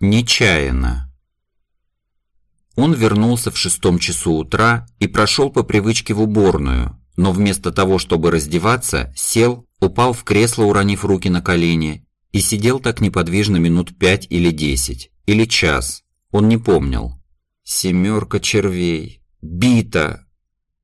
Нечаянно. Он вернулся в шестом часу утра и прошел по привычке в уборную, но вместо того, чтобы раздеваться, сел, упал в кресло, уронив руки на колени, и сидел так неподвижно минут пять или десять, или час. Он не помнил. «Семерка червей! Бита!»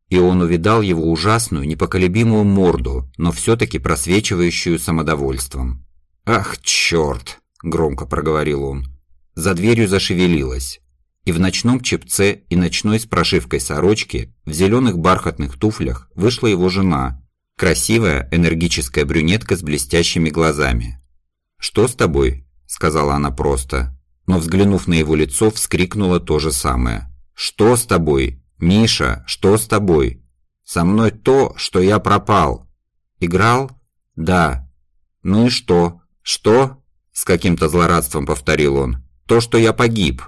И он увидал его ужасную, непоколебимую морду, но все-таки просвечивающую самодовольством. «Ах, черт!» – громко проговорил он. За дверью зашевелилась и в ночном чепце и ночной с прошивкой сорочки, в зеленых бархатных туфлях вышла его жена, красивая, энергическая брюнетка с блестящими глазами. «Что с тобой?» – сказала она просто, но, взглянув на его лицо, вскрикнула то же самое. «Что с тобой? Миша, что с тобой?» «Со мной то, что я пропал». «Играл?» «Да». «Ну и что?» «Что?» – с каким-то злорадством повторил он. «То, что я погиб».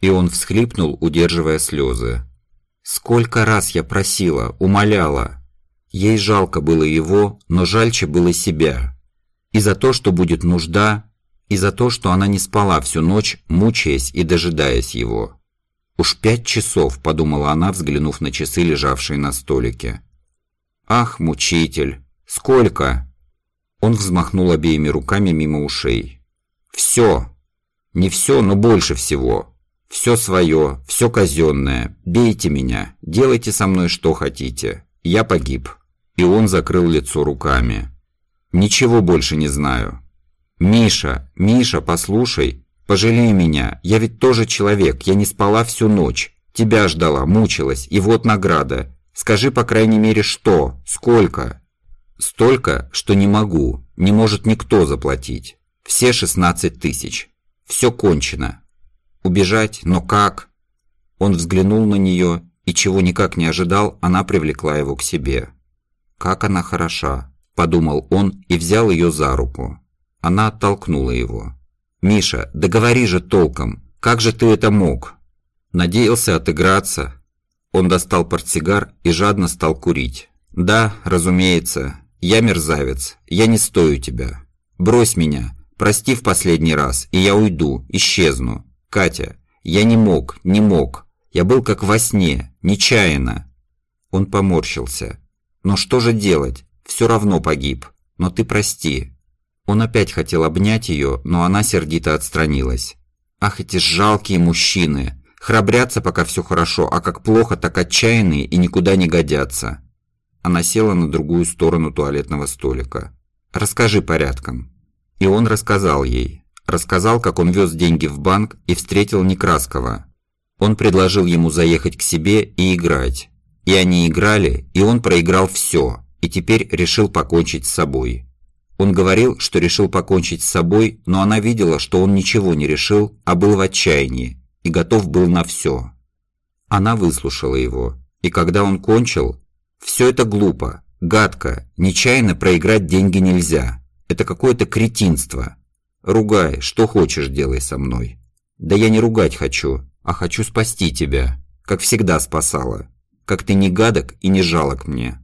И он всхлипнул, удерживая слезы. «Сколько раз я просила, умоляла!» Ей жалко было его, но жальче было себя. И за то, что будет нужда, и за то, что она не спала всю ночь, мучаясь и дожидаясь его. «Уж пять часов», — подумала она, взглянув на часы, лежавшие на столике. «Ах, мучитель! Сколько?» Он взмахнул обеими руками мимо ушей. «Все! Не все, но больше всего!» Все свое, все казенное. Бейте меня, делайте со мной что хотите. Я погиб». И он закрыл лицо руками. «Ничего больше не знаю». «Миша, Миша, послушай, пожалей меня, я ведь тоже человек, я не спала всю ночь. Тебя ждала, мучилась, и вот награда. Скажи, по крайней мере, что, сколько?» «Столько, что не могу, не может никто заплатить. Все 16 тысяч. Все кончено, Убежать, но как? Он взглянул на нее, и чего никак не ожидал, она привлекла его к себе. «Как она хороша!» – подумал он и взял ее за руку. Она оттолкнула его. «Миша, договори же толком! Как же ты это мог?» Надеялся отыграться. Он достал портсигар и жадно стал курить. «Да, разумеется, я мерзавец, я не стою тебя. Брось меня, прости в последний раз, и я уйду, исчезну. Катя, я не мог, не мог. Я был как во сне, нечаянно. Он поморщился. Но что же делать? Все равно погиб. Но ты прости. Он опять хотел обнять ее, но она сердито отстранилась. Ах, эти жалкие мужчины. Храбрятся, пока все хорошо, а как плохо, так отчаянные и никуда не годятся. Она села на другую сторону туалетного столика. «Расскажи порядком». И он рассказал ей. Рассказал, как он вез деньги в банк и встретил Некраскова. Он предложил ему заехать к себе и играть. И они играли, и он проиграл все, и теперь решил покончить с собой. Он говорил, что решил покончить с собой, но она видела, что он ничего не решил, а был в отчаянии и готов был на все. Она выслушала его, и когда он кончил, «Все это глупо, гадко, нечаянно проиграть деньги нельзя. Это какое-то кретинство. Ругай, что хочешь делай со мной. Да я не ругать хочу, а хочу спасти тебя, как всегда спасала. Как ты не гадок и не жалок мне.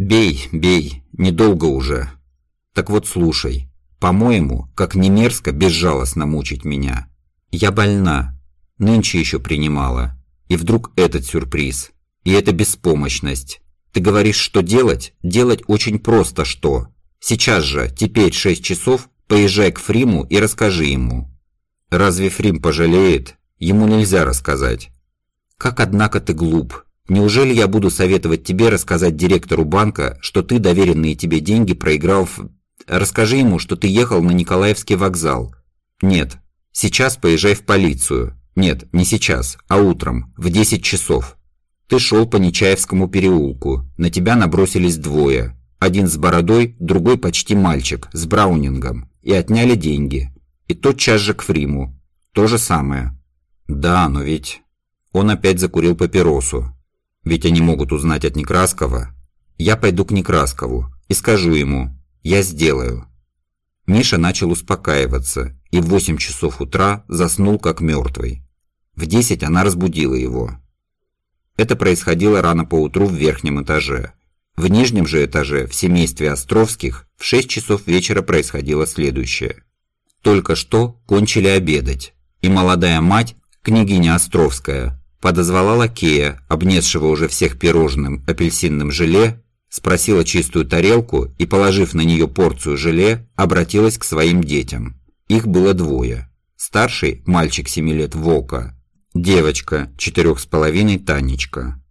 Бей, бей, недолго уже. Так вот слушай, по-моему, как не мерзко безжалостно мучить меня. Я больна, нынче еще принимала. И вдруг этот сюрприз. И эта беспомощность. Ты говоришь, что делать? Делать очень просто что. Сейчас же, теперь 6 часов, Поезжай к Фриму и расскажи ему. Разве Фрим пожалеет? Ему нельзя рассказать. Как, однако, ты глуп. Неужели я буду советовать тебе рассказать директору банка, что ты доверенные тебе деньги проиграл в... Расскажи ему, что ты ехал на Николаевский вокзал. Нет, сейчас поезжай в полицию. Нет, не сейчас, а утром, в 10 часов. Ты шел по Нечаевскому переулку. На тебя набросились двое. Один с бородой, другой почти мальчик, с браунингом и отняли деньги. И тотчас же к Фриму. То же самое. Да, но ведь... Он опять закурил папиросу. Ведь они могут узнать от Некраскова. Я пойду к Некраскову и скажу ему. Я сделаю. Миша начал успокаиваться и в 8 часов утра заснул как мертвый. В 10 она разбудила его. Это происходило рано поутру в верхнем этаже. В нижнем же этаже, в семействе Островских, в 6 часов вечера происходило следующее. Только что кончили обедать. и молодая мать, княгиня Островская, подозвала лакея, обнесшего уже всех пирожным апельсинным желе, спросила чистую тарелку и, положив на нее порцию желе, обратилась к своим детям. Их было двое. Старший – мальчик семи лет Вока, девочка четырех с половиной Танечка.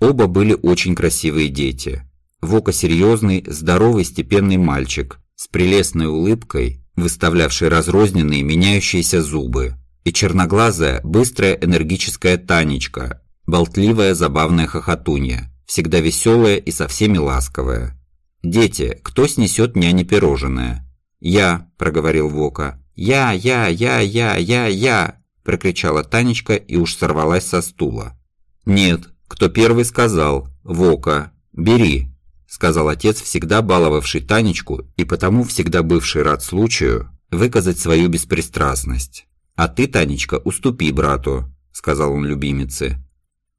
Оба были очень красивые дети. Вока серьезный, здоровый, степенный мальчик с прелестной улыбкой, выставлявший разрозненные меняющиеся зубы, и черноглазая, быстрая, энергическая Танечка, болтливая, забавная хохотунья, всегда веселая и со всеми ласковая. «Дети, кто снесет няне пирожное?» «Я», – проговорил Вока. «Я, я, я, я, я, я!» – прокричала Танечка и уж сорвалась со стула. «Нет, кто первый сказал? Вока. Бери», – сказал отец, всегда баловавший Танечку и потому всегда бывший рад случаю выказать свою беспристрастность. «А ты, Танечка, уступи брату», – сказал он любимице.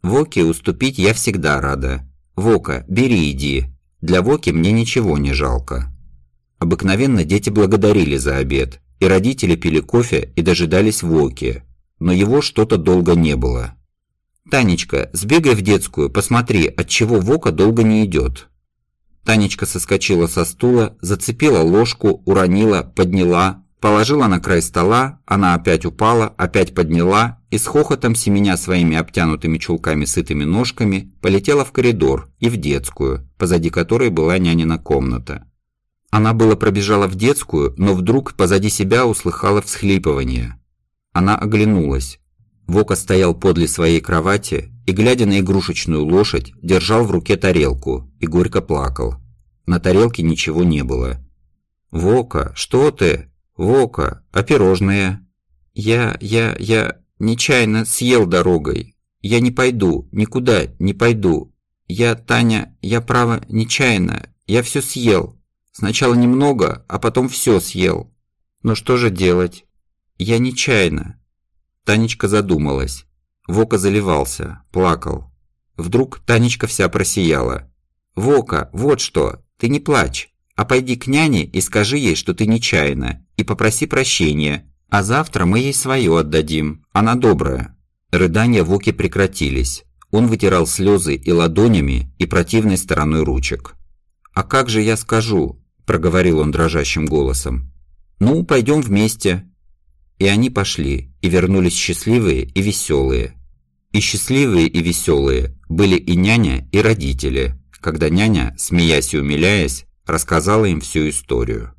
«Воке уступить я всегда рада. Вока, бери иди. Для Воки мне ничего не жалко». Обыкновенно дети благодарили за обед, и родители пили кофе и дожидались Воки, но его что-то долго не было. «Танечка, сбегай в детскую, посмотри, от чего Вока долго не идет». Танечка соскочила со стула, зацепила ложку, уронила, подняла, Положила на край стола, она опять упала, опять подняла и с хохотом семеня своими обтянутыми чулками сытыми ножками полетела в коридор и в детскую, позади которой была нянина комната. Она было пробежала в детскую, но вдруг позади себя услыхала всхлипывание. Она оглянулась. Вока стоял подле своей кровати и, глядя на игрушечную лошадь, держал в руке тарелку и горько плакал. На тарелке ничего не было. «Вока, что ты?» «Вока, а пирожные?» «Я, я, я нечаянно съел дорогой. Я не пойду, никуда не пойду. Я, Таня, я право нечаянно. Я все съел. Сначала немного, а потом все съел. Но что же делать? Я нечаянно». Танечка задумалась. Вока заливался, плакал. Вдруг Танечка вся просияла. «Вока, вот что, ты не плачь, а пойди к няне и скажи ей, что ты нечаянно, и попроси прощения, а завтра мы ей свое отдадим, она добрая». Рыдания Воки прекратились. Он вытирал слезы и ладонями, и противной стороной ручек. «А как же я скажу?» – проговорил он дрожащим голосом. «Ну, пойдем вместе». И они пошли, и вернулись счастливые и веселые. И счастливые и веселые были и няня, и родители, когда няня, смеясь и умиляясь, рассказала им всю историю.